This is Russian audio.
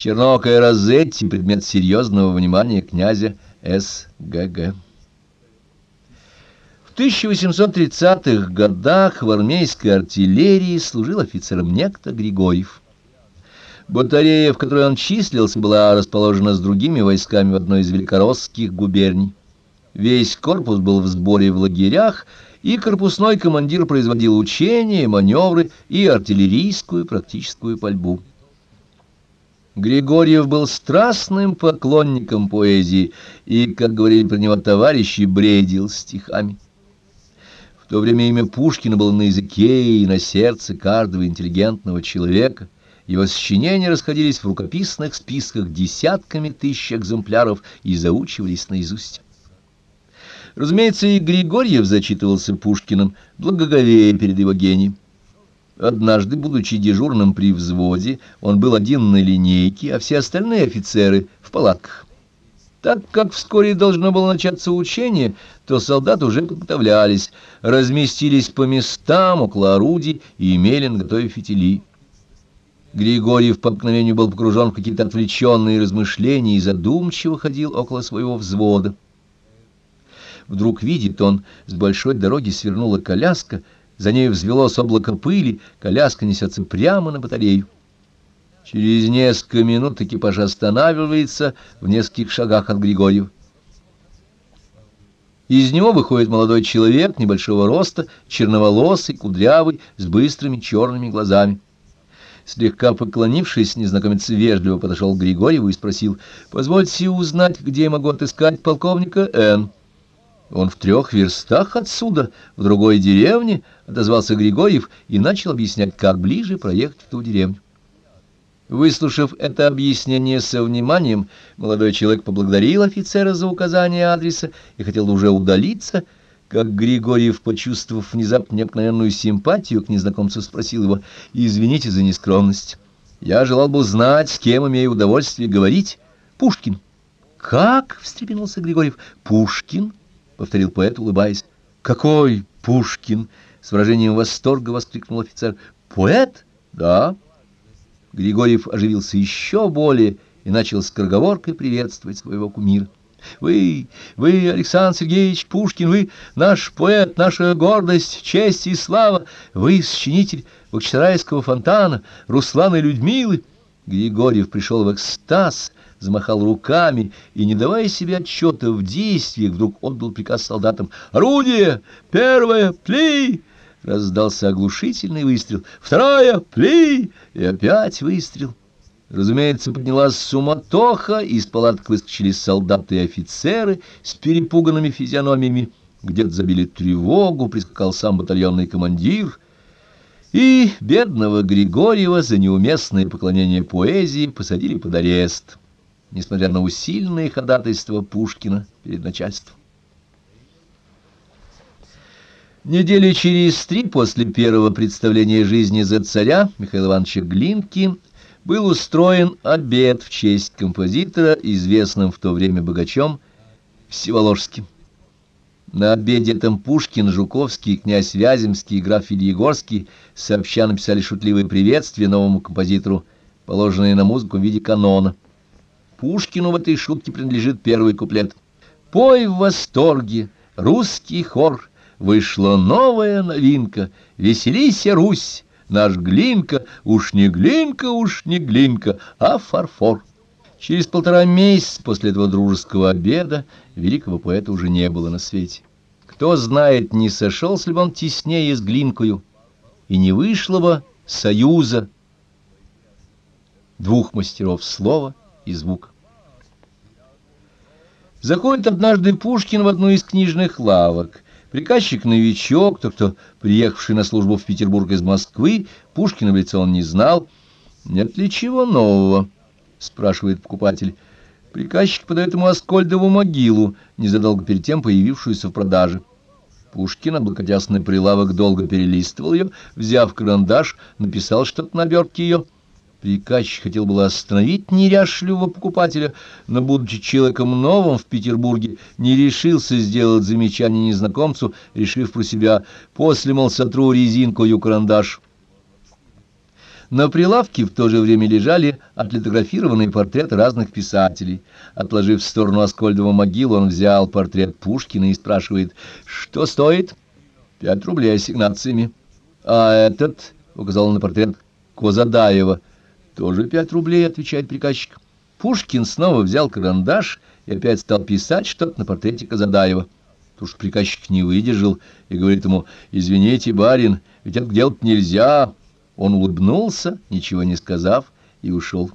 Чернокая Розетти — предмет серьезного внимания князя С.Г.Г. В 1830-х годах в армейской артиллерии служил офицером некто Григорьев. Батарея, в которой он числился, была расположена с другими войсками в одной из великоросских губерний. Весь корпус был в сборе в лагерях, и корпусной командир производил учения, маневры и артиллерийскую практическую пальбу. Григорьев был страстным поклонником поэзии и, как говорили про него товарищи, бредил стихами. В то время имя Пушкина было на языке и на сердце каждого интеллигентного человека. Его сочинения расходились в рукописных списках десятками тысяч экземпляров и заучивались наизусть. Разумеется, и Григорьев зачитывался Пушкиным, благоговея перед его гением. Однажды, будучи дежурным при взводе, он был один на линейке, а все остальные офицеры в палатках. Так как вскоре должно было начаться учение, то солдаты уже подготовлялись, разместились по местам около орудий и имели наготове фитили. Григорьев по обыкновению был погружен в какие-то отвлеченные размышления и задумчиво ходил около своего взвода. Вдруг видит он, с большой дороги свернула коляска, за ней взвелось облако пыли, коляска несется прямо на батарею. Через несколько минут экипаж останавливается в нескольких шагах от Григорьева. Из него выходит молодой человек небольшого роста, черноволосый, кудрявый, с быстрыми черными глазами. Слегка поклонившись, незнакомец вежливо подошел к Григорьеву и спросил, «Позвольте узнать, где я могу отыскать полковника Н?» Он в трех верстах отсюда, в другой деревне, — отозвался Григорьев и начал объяснять, как ближе проехать в ту деревню. Выслушав это объяснение со вниманием, молодой человек поблагодарил офицера за указание адреса и хотел уже удалиться, как Григорьев, почувствовав внезапно необыкновенную симпатию к незнакомцу, спросил его, «Извините за нескромность. Я желал бы узнать, с кем имею удовольствие говорить. Пушкин». «Как?» — встрепенулся Григорьев. «Пушкин?» Повторил поэт, улыбаясь. «Какой Пушкин!» — с выражением восторга воскликнул офицер. «Поэт? Да». Григорьев оживился еще более и начал скороговоркой приветствовать своего кумира. «Вы, вы, Александр Сергеевич Пушкин, вы наш поэт, наша гордость, честь и слава, вы сочинитель Бахчисарайского фонтана, Руслана и Людмилы». Григорьев пришел в экстаз — замахал руками и, не давая себе отчета в действиях, вдруг отдал приказ солдатам «Орудие! Первое! Пли!» Раздался оглушительный выстрел. «Второе! Пли!» И опять выстрел. Разумеется, поднялась суматоха, из палаток выскочили солдаты и офицеры с перепуганными физиономиями. Где-то забили тревогу, прискакал сам батальонный командир — и бедного Григорьева за неуместное поклонение поэзии посадили под арест несмотря на усиленные ходатайства Пушкина перед начальством. Недели через три после первого представления жизни за царя Михаила Ивановича Глинки был устроен обед в честь композитора, известным в то время богачом Всеволожским. На обеде этом Пушкин, Жуковский, князь Вяземский и граф Ильегорский сообща написали шутливые приветствия новому композитору, положенные на музыку в виде канона. Пушкину в этой шутке принадлежит первый куплет. «Пой в восторге, русский хор, вышла новая новинка, веселися, Русь, наш Глинка, уж не Глинка, уж не Глинка, а фарфор». Через полтора месяца после этого дружеского обеда великого поэта уже не было на свете. Кто знает, не сошелся ли он теснее с Глинкою, и не вышло бы союза двух мастеров слова и звук. Заходит однажды Пушкин в одну из книжных лавок. Приказчик-новичок, тот, кто приехавший на службу в Петербург из Москвы, Пушкина в лицо он не знал. «Нет ли чего нового?» — спрашивает покупатель. Приказчик подает ему Аскольдову могилу, незадолго перед тем появившуюся в продаже. Пушкин, облокотясь на прилавок, долго перелистывал ее, взяв карандаш, написал что-то на обертке ее — Приказчик хотел было остановить неряшливого покупателя, но, будучи человеком новым в Петербурге, не решился сделать замечание незнакомцу, решив про себя «после, мол, сотру резинкою карандаш». На прилавке в то же время лежали отлитографированные портреты разных писателей. Отложив в сторону Аскольдова могилу, он взял портрет Пушкина и спрашивает, что стоит? Пять рублей ассигнациями. А этот, указал он на портрет Козадаева, тоже пять рублей, отвечает приказчик. Пушкин снова взял карандаш и опять стал писать что-то на портрете Казадаева. Тут уж приказчик не выдержал и говорит ему, «Извините, барин, ведь это делать нельзя». Он улыбнулся, ничего не сказав, и ушел.